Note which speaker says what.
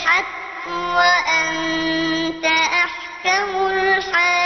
Speaker 1: الْحَقُّ وَأَنتَ أَحْكَمُ الْحَاكِمِينَ